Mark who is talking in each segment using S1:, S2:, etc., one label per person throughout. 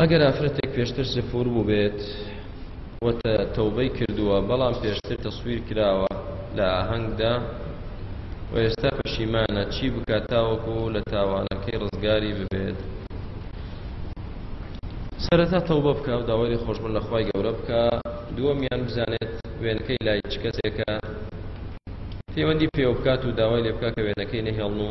S1: ئەگەر ئافرەتێک پێشتر سفور بووبێت و تەوبەی کردووە بەڵام پێشتر تەسویر کراوە لە ئاهەنگدا و ئێستا پەشیمانە چی بکات تاوەکو لە تاوانەکەی ڕزگاری ببێت سەرەتا تەوبە بکە و داوای لێخۆشبوون لە خوای گەورە بکە دووەمیان بزانێت وێنەکەی لای چ کەسێکە پەیوەندی پێوە بکات و داوای لێ بکە کە وێنەکەی نەهێڵن و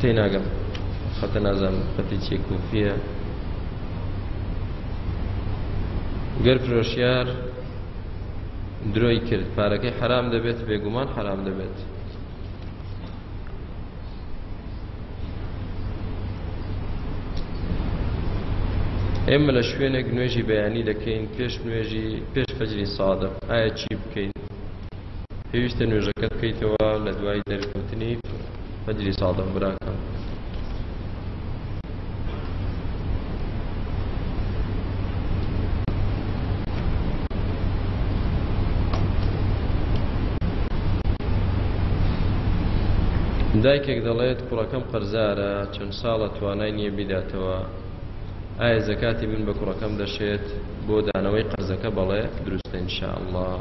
S1: تێناگەم خەتە نازان خەتی چیە کوفیە گەر فرۆشیار درۆی کرد پارەکەی حرام دەبێت بێگومان حرام دەبێت ئێمە لە شوێنێک نوێژی بەیانی دەکەین پێش نوێژی پێش فەجری سادە ئایا چی بکەین پێویستە نوێژەکەت بکەیتەوە لە دوای دەرکەوتنی مەجلی ساڵدەم براکەم دایکێک دەڵێت کوڕەکەم قەرزارە چەند ساڵە توانای نییە بیداتەوە ئایا زەکاتی من بە کوڕەکەم دەشێت بۆ دانەوەی قەرزەکە بەڵێ دروستە ان شاء الله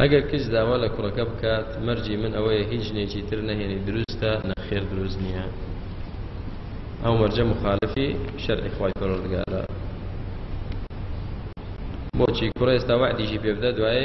S1: ئەگەر کچ داوا لە کوڕەکە بکات مەرجی من ئەوەیە هیچ ژنێکی تر نەهێنی دروستە نەخێر دروست نییە ئەو مەرجە مخالفی شەرعی خوای پەرۆردگارە بۆچی کوڕێستا وعدیشی پێبدە دوای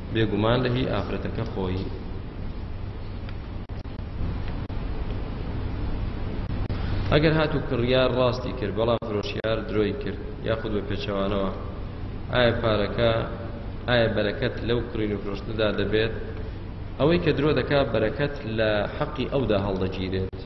S1: بێگومان لە هی ئافرەتەکە خۆی. ئەگەر هاتو کڕیار ڕاستی کرد بەڵام فرۆشیار درۆی کرد یاخود بە پێچەوانەوە ئایا پارەکە ئایا بەرەکەت لەو کڕین و فرۆشتندا دەبێت ئەوەی کە درۆ دەکات بەرەکەت لە حەقی ئەودا هەڵدەگیرێت